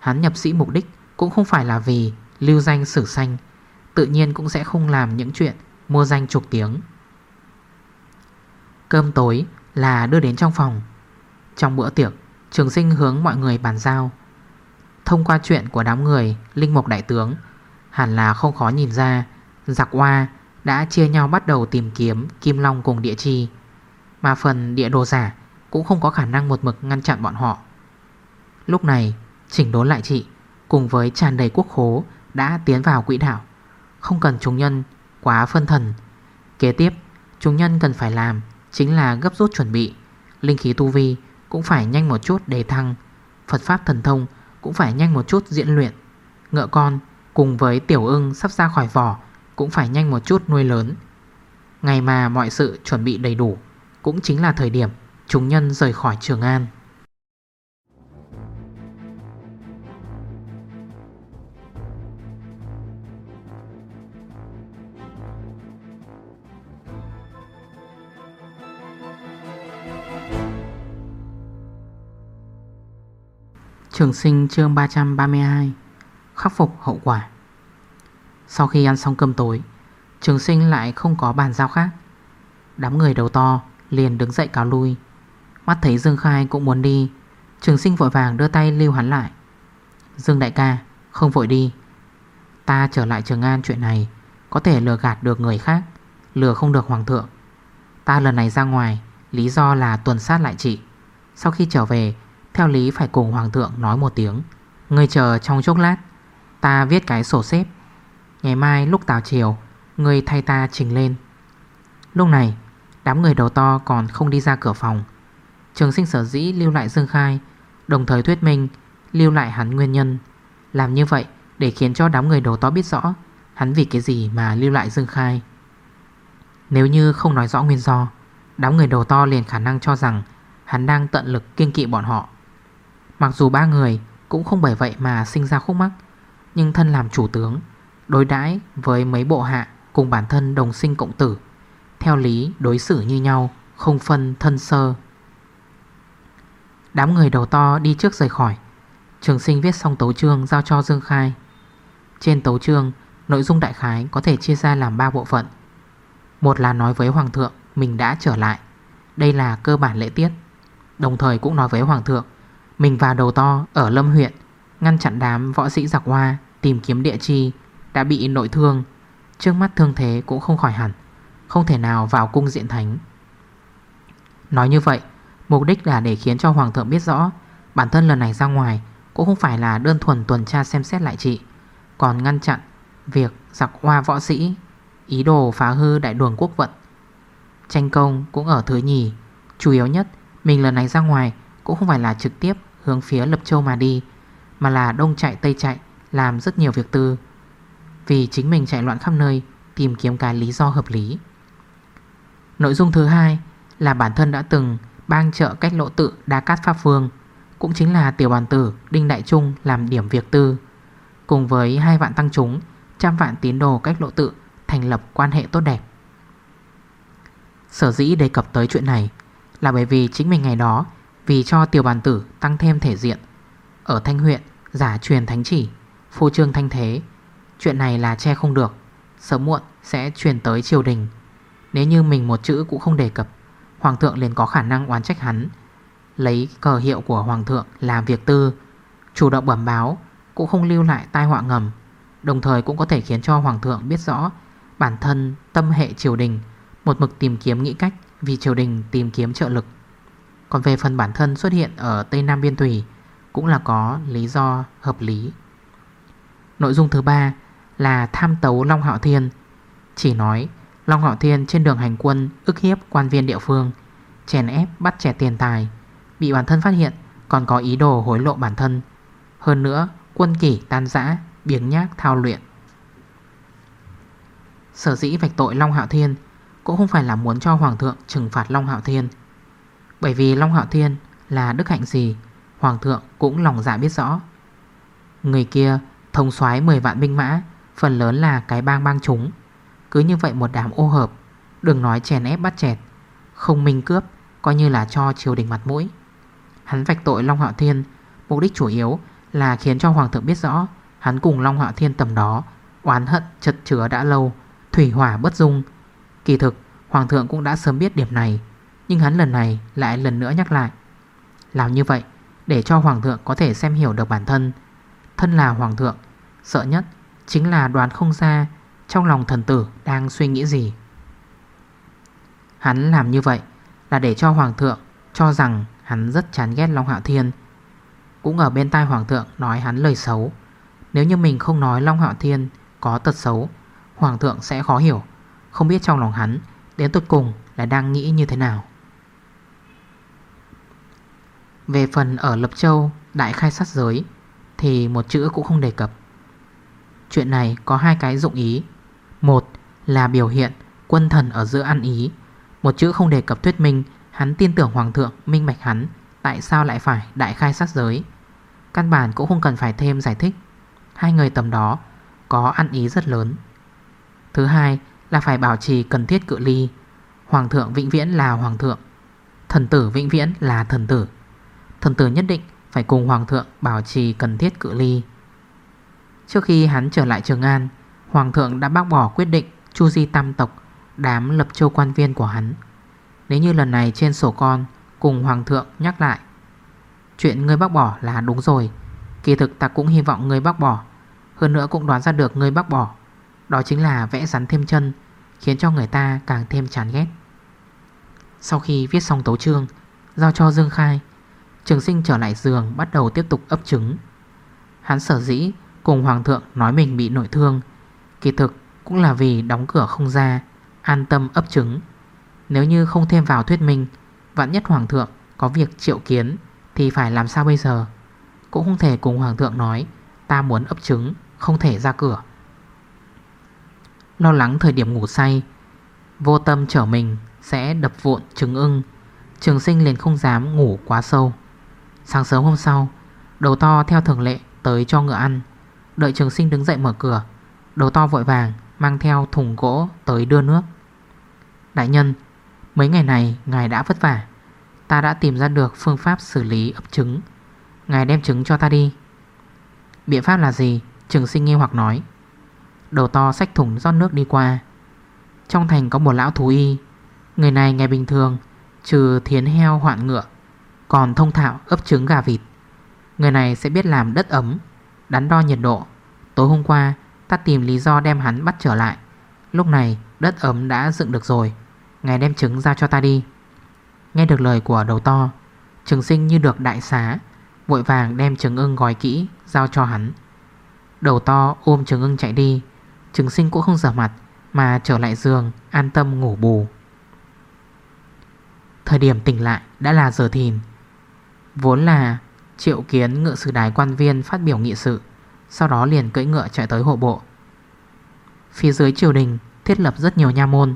Hắn nhập sĩ mục đích cũng không phải là vì lưu danh sử sanh, Tự nhiên cũng sẽ không làm những chuyện mua danh trục tiếng. Cơm tối là đưa đến trong phòng. Trong bữa tiệc, Trường sinh hướng mọi người bàn giao. Thông qua chuyện của đám người, Linh Mục Đại Tướng, Hẳn là không khó nhìn ra, Giặc hoa đã chia nhau bắt đầu tìm kiếm Kim Long cùng địa chi. Mà phần địa đồ giả Cũng không có khả năng một mực ngăn chặn bọn họ. Lúc này, Chỉnh đốn lại chị, Cùng với tràn đầy quốc khố, Đã tiến vào quỹ đạo. Không cần chúng nhân quá phân thần. Kế tiếp, chúng nhân cần phải làm Chính là gấp rút chuẩn bị, Linh khí tu vi cũng phải nhanh một chút đề thăng. Phật Pháp thần thông Cũng phải nhanh một chút diễn luyện. Ngựa con cùng với tiểu ưng sắp ra khỏi vỏ Cũng phải nhanh một chút nuôi lớn. Ngày mà mọi sự chuẩn bị đầy đủ Cũng chính là thời điểm Chúng nhân rời khỏi Trường An. Trường sinh chương 332 Khắc phục hậu quả. Sau khi ăn xong cơm tối, Trường sinh lại không có bàn giao khác. Đám người đầu to liền đứng dậy cáo lui. Mắt thấy Dương Khai cũng muốn đi, Trường sinh vội vàng đưa tay lưu hắn lại. Dương đại ca, Không vội đi. Ta trở lại Trường An chuyện này Có thể lừa gạt được người khác, Lừa không được hoàng thượng. Ta lần này ra ngoài, Lý do là tuần sát lại chị. Sau khi trở về theo lý phải cùng hoàng thượng nói một tiếng. Ngươi chờ trong chốc lát, Ta viết cái sổ xếp. Ngày mai lúc tào chiều Ngươi thay ta trình lên. Lúc này, Đám người đầu to còn không đi ra cửa phòng. Trường sinh sở dĩ lưu lại Dương Khai, Đồng thời thuyết minh Lưu lại hắn nguyên nhân. Làm như vậy để khiến cho đám người đầu to biết rõ Hắn vì cái gì mà lưu lại Dương Khai. Nếu như không nói rõ nguyên do, Đám người đầu to liền khả năng cho rằng Hắn đang tận lực kiên kỵ bọn họ. Mặc dù ba người cũng không bởi vậy mà sinh ra khúc mắc, Nhưng thân làm chủ tướng, Đối đãi với mấy bộ hạ Cùng bản thân đồng sinh cộng tử, Theo lý đối xử như nhau, Không phân thân sơ. Đám người đầu to đi trước rời khỏi, Trường sinh viết xong tấu chương Giao cho Dương Khai. Trên tấu chương, Nội dung đại khái có thể chia ra làm 3 bộ phận. Một là nói với Hoàng thượng Mình đã trở lại, Đây là cơ bản lễ tiết, Đồng thời cũng nói với Hoàng thượng mình và đầu to ở Lâm huyện, Ngăn chặn đám võ sĩ giặc hoa Tìm kiếm địa chi Đã bị nội thương. Trước mắt thương thế cũng không khỏi hẳn, Không thể nào vào cung diện thánh. Nói như vậy, Mục đích là để khiến cho Hoàng thượng biết rõ Bản thân lần này ra ngoài Cũng không phải là đơn thuần tuần tra xem xét lại chị Còn ngăn chặn Việc giặc hoa võ sĩ Ý đồ phá hư đại đường quốc vận. Tranh công cũng ở thứ nhì, Chủ yếu nhất Mình lần này ra ngoài Cũng không phải là trực tiếp hướng phía Lập Châu mà đi, Mà là đông chạy tây chạy Làm rất nhiều việc tư. Vì chính mình chạy loạn khắp nơi, Tìm kiếm cái lý do hợp lý. Nội dung thứ hai Là bản thân đã từng bang trợ cách lộ tự Đa Cát Pháp Phương Cũng chính là tiểu bản tử Đinh Đại Trung làm điểm việc tư. Cùng với hai vạn tăng chúng, Trăm vạn tín đồ cách lộ tự Thành lập quan hệ tốt đẹp. Sở dĩ đề cập tới chuyện này Là bởi vì chính mình ngày đó vì cho tiểu bàn tử tăng thêm thể diện. Ở Thanh huyện, giả truyền thánh chỉ, phô trương thanh thế. Chuyện này là che không được, Sớm muộn sẽ truyền tới triều đình. Nếu như mình một chữ cũng không đề cập, Hoàng thượng liền có khả năng oán trách hắn. Lấy cờ hiệu của Hoàng thượng làm việc tư, Chủ động bẩm báo, Cũng không lưu lại tai họa ngầm. Đồng thời cũng có thể khiến cho Hoàng thượng biết rõ Bản thân tâm hệ triều đình, Một mực tìm kiếm nghĩ cách Vì triều đình tìm kiếm trợ lực còn về phần bản thân xuất hiện ở Tây Nam Biên Thủy Cũng là có lý do hợp lý. Nội dung thứ ba là tham tấu Long Hạo Thiên. Chỉ nói, Long Hạo Thiên trên đường hành quân ức hiếp quan viên địa phương, Chèn ép bắt trẻ tiền tài, Bị bản thân phát hiện còn có ý đồ hối lộ bản thân. Hơn nữa, quân kỷ tan giã Biếng nhác thao luyện. Sở dĩ vạch tội Long Hạo Thiên Cũng không phải là muốn cho Hoàng thượng trừng phạt Long Hạo Thiên bởi vì Long Hạo Thiên là đức hạnh gì, Hoàng thượng cũng lòng dạ biết rõ. Người kia thông soái 10 vạn binh mã, Phần lớn là cái bang bang chúng. Cứ như vậy một đám ô hợp, Đừng nói chèn ép bắt chẹt, Không minh cướp, Coi như là cho triều đình mặt mũi. Hắn vạch tội Long Hạo Thiên, Mục đích chủ yếu là khiến cho Hoàng thượng biết rõ, Hắn cùng Long Hạo Thiên tầm đó, Oán hận chật chứa đã lâu, Thủy hỏa bất dung. Kỳ thực, Hoàng thượng cũng đã sớm biết điểm này nhưng hắn lần này lại lần nữa nhắc lại. Làm như vậy để cho Hoàng thượng có thể xem hiểu được bản thân. Thân là Hoàng thượng, Sợ nhất chính là đoán không ra Trong lòng thần tử đang suy nghĩ gì. Hắn làm như vậy Là để cho Hoàng thượng Cho rằng hắn rất chán ghét Long Hạo Thiên. Cũng ở bên tai Hoàng thượng Nói hắn lời xấu. Nếu như mình không nói Long Hạo Thiên Có tật xấu, Hoàng thượng sẽ khó hiểu. Không biết trong lòng hắn Đến tốt cùng là đang nghĩ như thế nào. Về phần ở Lập Châu, Đại khai sát giới, Thì một chữ cũng không đề cập. Chuyện này có hai cái dụng ý. Một là biểu hiện quân thần ở giữa ăn ý. Một chữ không đề cập thuyết minh, Hắn tin tưởng hoàng thượng minh bạch hắn, Tại sao lại phải đại khai sát giới. Căn bản cũng không cần phải thêm giải thích. Hai người tầm đó Có ăn ý rất lớn. Thứ hai là phải bảo trì cần thiết cự ly. Hoàng thượng vĩnh viễn là hoàng thượng, Thần tử vĩnh viễn là thần tử. Thần tử nhất định phải cùng hoàng thượng bảo trì cần thiết cự ly. Trước khi hắn trở lại Trường An, Hoàng thượng đã bác bỏ quyết định Chu di tam tộc, Đám lập châu quan viên của hắn. Nếu như lần này trên sổ con Cùng Hoàng thượng nhắc lại, Chuyện ngươi bác bỏ là đúng rồi. Kỳ thực ta cũng hy vọng ngươi bác bỏ. Hơn nữa cũng đoán ra được ngươi bác bỏ. Đó chính là vẽ rắn thêm chân, Khiến cho người ta càng thêm chán ghét. Sau khi viết xong tấu chương, Giao cho Dương Khai Trường sinh trở lại giường, bắt đầu tiếp tục ấp trứng. Hắn sở dĩ cùng Hoàng thượng nói mình bị nội thương, Kỳ thực cũng là vì đóng cửa không ra, An tâm ấp trứng. Nếu như không thêm vào thuyết minh, Vạn nhất Hoàng thượng có việc triệu kiến, Thì phải làm sao bây giờ? Cũng không thể cùng Hoàng thượng nói, Ta muốn ấp trứng, Không thể ra cửa. Lo lắng thời điểm ngủ say, Vô tâm trở mình Sẽ đập vụn trứng ưng, Trường sinh liền không dám ngủ quá sâu. Sáng sớm hôm sau, Đầu to theo thường lệ tới cho ngựa ăn. Đợi trường sinh đứng dậy mở cửa, Đầu to vội vàng mang theo thùng gỗ tới đưa nước. Đại nhân, Mấy ngày này ngài đã vất vả, Ta đã tìm ra được phương pháp xử lý ấp trứng. Ngài đem trứng cho ta đi. Biện pháp là gì? Trường sinh nghi hoặc nói. Đầu to xách thùng rót nước đi qua. Trong thành có một lão thú y. Người này ngày bình thường, Trừ thiến heo hoạn ngựa còn thông thạo ấp trứng gà vịt. Người này sẽ biết làm đất ấm, Đắn đo nhiệt độ. Tối hôm qua, ta tìm lý do đem hắn bắt trở lại. Lúc này, đất ấm đã dựng được rồi. Ngài đem trứng ra cho ta đi. Nghe được lời của đầu to, Trường sinh như được đại xá, Vội vàng đem trứng ưng gói kỹ, Giao cho hắn. Đầu to ôm trứng ưng chạy đi. Trứng sinh cũng không rửa mặt, Mà trở lại giường, an tâm ngủ bù. Thời điểm tỉnh lại đã là giờ thìn. Vốn là triệu kiến ngựa sử đài quan viên phát biểu nghị sự Sau đó liền cưỡi ngựa chạy tới hộ bộ. Phía dưới triều đình thiết lập rất nhiều nha môn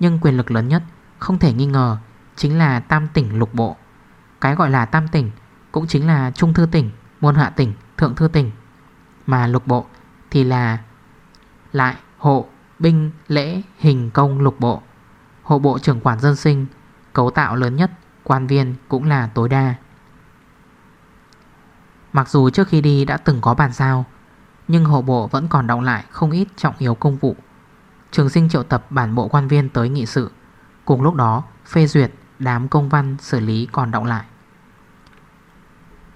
Nhưng quyền lực lớn nhất không thể nghi ngờ Chính là tam tỉnh lục bộ. Cái gọi là tam tỉnh Cũng chính là trung thư tỉnh, môn hạ tỉnh, thượng thư tỉnh Mà lục bộ thì là lại hộ, binh, lễ, hình công lục bộ. Hộ bộ trưởng quản dân sinh Cấu tạo lớn nhất Quan viên cũng là tối đa. Mặc dù trước khi đi đã từng có bàn giao, Nhưng hộ bộ vẫn còn động lại không ít trọng yếu công vụ. Trường sinh triệu tập bản bộ quan viên tới nghị sự. Cùng lúc đó, phê duyệt, đám công văn xử lý còn động lại.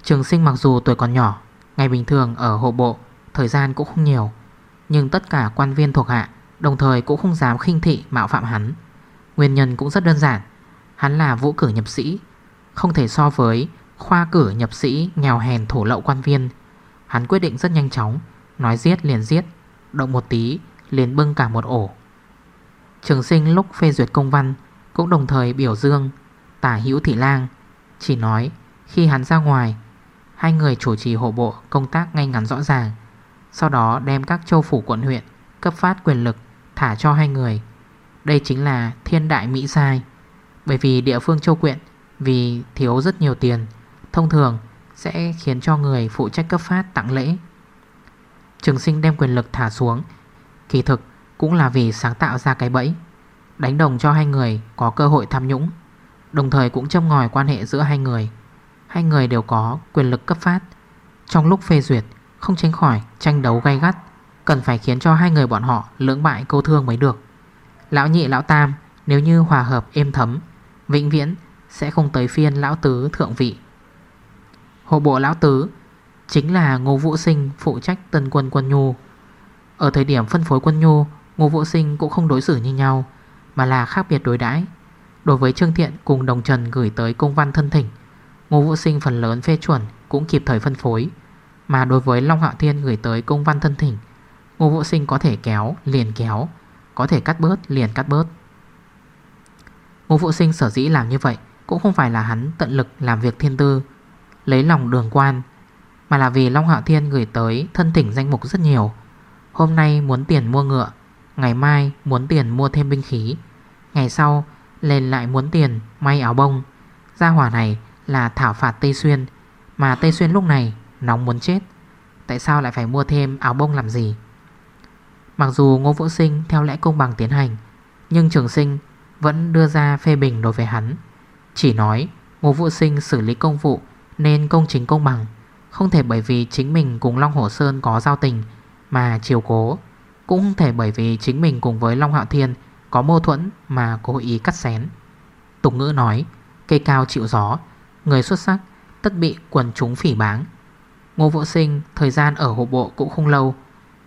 Trường sinh mặc dù tuổi còn nhỏ, Ngày bình thường ở hộ bộ, Thời gian cũng không nhiều, Nhưng tất cả quan viên thuộc hạ Đồng thời cũng không dám khinh thị mạo phạm hắn. Nguyên nhân cũng rất đơn giản, Hắn là vũ cử nhập sĩ, Không thể so với khoa cử nhập sĩ, nghèo hèn, thổ lậu quan viên. Hắn quyết định rất nhanh chóng, Nói giết liền giết, Động một tí, liền bưng cả một ổ. Trường sinh lúc phê duyệt công văn, Cũng đồng thời biểu dương Tả hữu thị lang, Chỉ nói khi hắn ra ngoài, Hai người chủ trì hộ bộ công tác ngay ngắn rõ ràng, Sau đó đem các châu phủ quận huyện Cấp phát quyền lực Thả cho hai người. Đây chính là thiên đại Mỹ sai Bởi vì địa phương châu quyện Vì thiếu rất nhiều tiền Thông thường, sẽ khiến cho người phụ trách cấp phát tặng lễ. Trường sinh đem quyền lực thả xuống. Kỳ thực, cũng là vì sáng tạo ra cái bẫy, Đánh đồng cho hai người có cơ hội tham nhũng. Đồng thời cũng châm ngòi quan hệ giữa hai người. Hai người đều có quyền lực cấp phát. Trong lúc phê duyệt, Không tránh khỏi tranh đấu gay gắt, Cần phải khiến cho hai người bọn họ lưỡng bại câu thương mới được. Lão nhị, lão tam, Nếu như hòa hợp êm thấm, Vĩnh viễn sẽ không tới phiên lão tứ thượng vị. Hộ bộ lão tứ, Chính là Ngô Vũ Sinh phụ trách tân quân quân nhu. Ở thời điểm phân phối quân nhu, Ngô Vũ Sinh cũng không đối xử như nhau, Mà là khác biệt đối đãi. Đối với Trương Thiện cùng Đồng Trần gửi tới công văn thân thỉnh, Ngô Vũ Sinh phần lớn phê chuẩn Cũng kịp thời phân phối. Mà đối với Long Hạo Thiên gửi tới công văn thân thỉnh, Ngô Vũ Sinh có thể kéo, liền kéo, Có thể cắt bớt, liền cắt bớt. Ngô Vũ Sinh sở dĩ làm như vậy Cũng không phải là hắn tận lực làm việc thiên tư lấy lòng đường quan, Mà là vì Long Hạo Thiên gửi tới thân thỉnh danh mục rất nhiều. Hôm nay muốn tiền mua ngựa, Ngày mai muốn tiền mua thêm binh khí, Ngày sau lên lại muốn tiền may áo bông. Gia hỏa này là thảo phạt Tây Xuyên, Mà Tây Xuyên lúc này nóng muốn chết, Tại sao lại phải mua thêm áo bông làm gì? Mặc dù Ngô Vũ Sinh theo lẽ công bằng tiến hành, Nhưng trường sinh vẫn đưa ra phê bình đối với hắn, Chỉ nói Ngô Vũ Sinh xử lý công vụ nên công chính công bằng. Không thể bởi vì chính mình cùng Long Hổ Sơn có giao tình Mà chiều cố. Cũng không thể bởi vì chính mình cùng với Long Hạo Thiên Có mâu thuẫn mà cố ý cắt xén. Tục ngữ nói, Cây cao chịu gió, Người xuất sắc tất bị quần chúng phỉ báng. Ngô Vũ Sinh, thời gian ở hộ bộ cũng không lâu.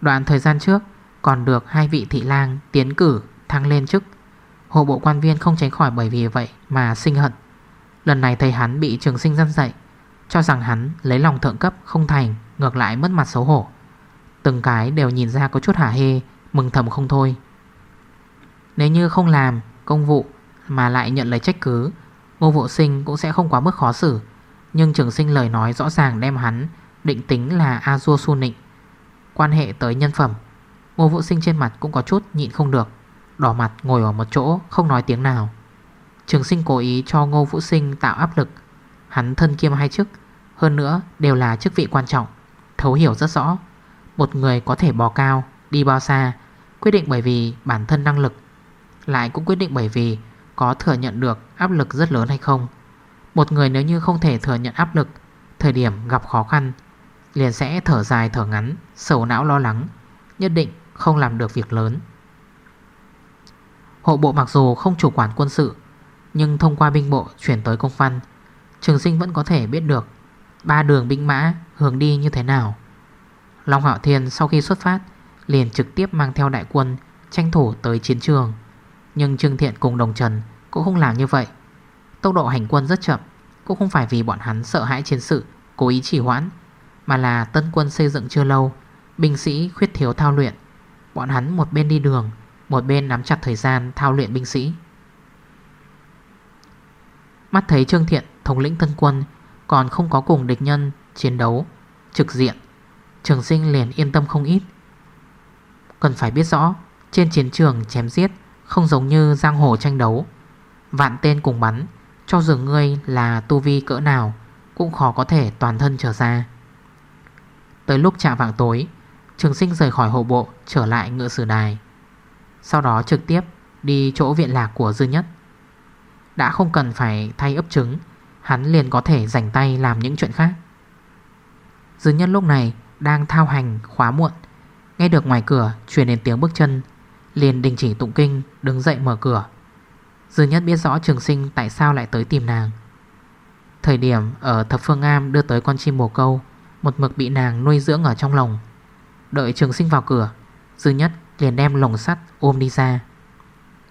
Đoạn thời gian trước, Còn được hai vị thị lang tiến cử Thăng lên chức. Hộ bộ quan viên không tránh khỏi bởi vì vậy Mà sinh hận. Lần này thầy hắn bị trường sinh dân dạy cho rằng hắn lấy lòng thượng cấp không thành, Ngược lại mất mặt xấu hổ. Từng cái đều nhìn ra có chút hả hê, Mừng thầm không thôi. Nếu như không làm công vụ Mà lại nhận lấy trách cứ, Ngô Vũ Sinh cũng sẽ không quá mức khó xử. Nhưng trường sinh lời nói rõ ràng đem hắn Định tính là A-dua su nịnh Quan hệ tới nhân phẩm, Ngô Vũ Sinh trên mặt cũng có chút nhịn không được, Đỏ mặt ngồi ở một chỗ, không nói tiếng nào. Trường sinh cố ý cho Ngô Vũ Sinh tạo áp lực Hắn thân kiêm hai chức Hơn nữa đều là chức vị quan trọng Thấu hiểu rất rõ. Một người có thể bò cao, đi bao xa Quyết định bởi vì bản thân năng lực. Lại cũng quyết định bởi vì Có thừa nhận được áp lực rất lớn hay không. Một người nếu như không thể thừa nhận áp lực Thời điểm gặp khó khăn Liền sẽ thở dài thở ngắn Sầu não lo lắng Nhất định không làm được việc lớn. Hộ bộ mặc dù không chủ quản quân sự Nhưng thông qua binh bộ chuyển tới công văn Trường sinh vẫn có thể biết được Ba đường binh mã hướng đi như thế nào. Long Hạo Thiên sau khi xuất phát, Liền trực tiếp mang theo đại quân Tranh thủ tới chiến trường. Nhưng Trương Thiện cùng Đồng Trần Cũng không làm như vậy. Tốc độ hành quân rất chậm, Cũng không phải vì bọn hắn sợ hãi chiến sự, Cố ý chỉ hoãn, Mà là tân quân xây dựng chưa lâu, Binh sĩ khuyết thiếu thao luyện. Bọn hắn một bên đi đường, Một bên nắm chặt thời gian thao luyện binh sĩ. Mắt thấy Trương Thiện thống lĩnh tân quân, Còn không có cùng địch nhân chiến đấu, Trực diện. Trường sinh liền yên tâm không ít. Cần phải biết rõ, Trên chiến trường chém giết Không giống như giang hồ tranh đấu. Vạn tên cùng bắn, Cho dù ngươi là tu vi cỡ nào, Cũng khó có thể toàn thân trở ra. Tới lúc chạm vạng tối, Trường sinh rời khỏi hộ bộ, Trở lại ngựa sử đài. Sau đó trực tiếp đi chỗ viện lạc của Dư Nhất. Đã không cần phải thay ấp trứng Hắn liền có thể rảnh tay làm những chuyện khác. Dư nhân lúc này Đang thao hành khóa muộn, Nghe được ngoài cửa truyền đến tiếng bước chân, Liền đình chỉ tụng kinh, Đứng dậy mở cửa. Dư Nhất biết rõ trường sinh tại sao lại tới tìm nàng. Thời điểm ở thập phương am đưa tới con chim bồ câu, Một mực bị nàng nuôi dưỡng ở trong lòng. Đợi trường sinh vào cửa, Dư nhất liền đem lồng sắt ôm đi ra.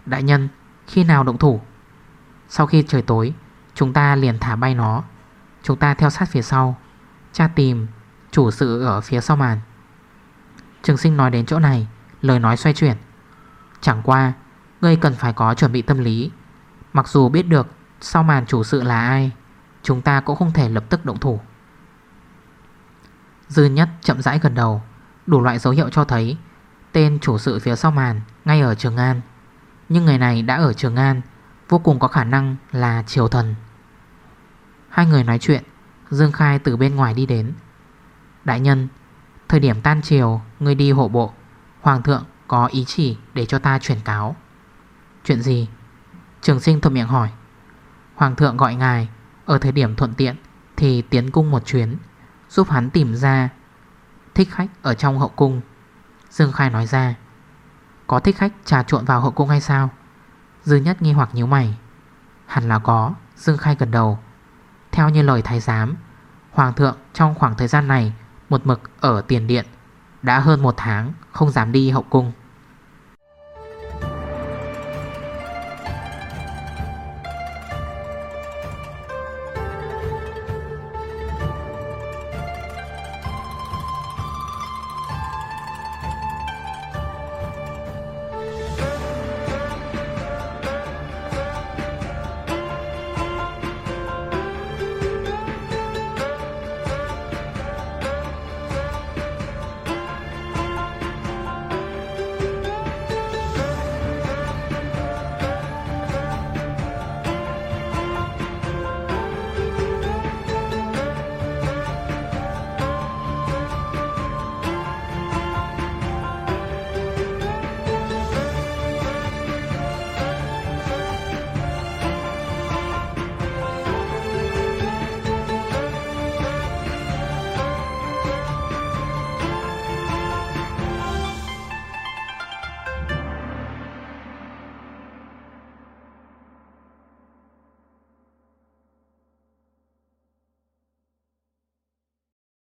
Đại nhân, Khi nào động thủ? Sau khi trời tối Chúng ta liền thả bay nó. Chúng ta theo sát phía sau Cha tìm chủ sự ở phía sau màn. Trường sinh nói đến chỗ này, Lời nói xoay chuyển. Chẳng qua, Ngươi cần phải có chuẩn bị tâm lý. Mặc dù biết được Sau màn chủ sự là ai, Chúng ta cũng không thể lập tức động thủ. Dư nhất chậm rãi gần đầu, Đủ loại dấu hiệu cho thấy Tên chủ sự phía sau màn Ngay ở Trường An. Nhưng người này đã ở Trường An, Vô cùng có khả năng là triều thần. Hai người nói chuyện. Dương Khai từ bên ngoài đi đến. Đại nhân, Thời điểm tan chiều Người đi hộ bộ. Hoàng thượng có ý chỉ để cho ta chuyển cáo. Chuyện gì? Trường sinh thuận miệng hỏi. Hoàng thượng gọi ngài. Ở thời điểm thuận tiện Thì tiến cung một chuyến, Giúp hắn tìm ra Thích khách ở trong hậu cung. Dương Khai nói ra. Có thích khách trà trộn vào hậu cung hay sao? Dư nhất nghi hoặc nhíu mày. Hẳn là có, Dương Khai gần đầu. Theo như lời thái giám, Hoàng thượng trong khoảng thời gian này Một mực ở tiền điện, Đã hơn một tháng không dám đi hậu cung.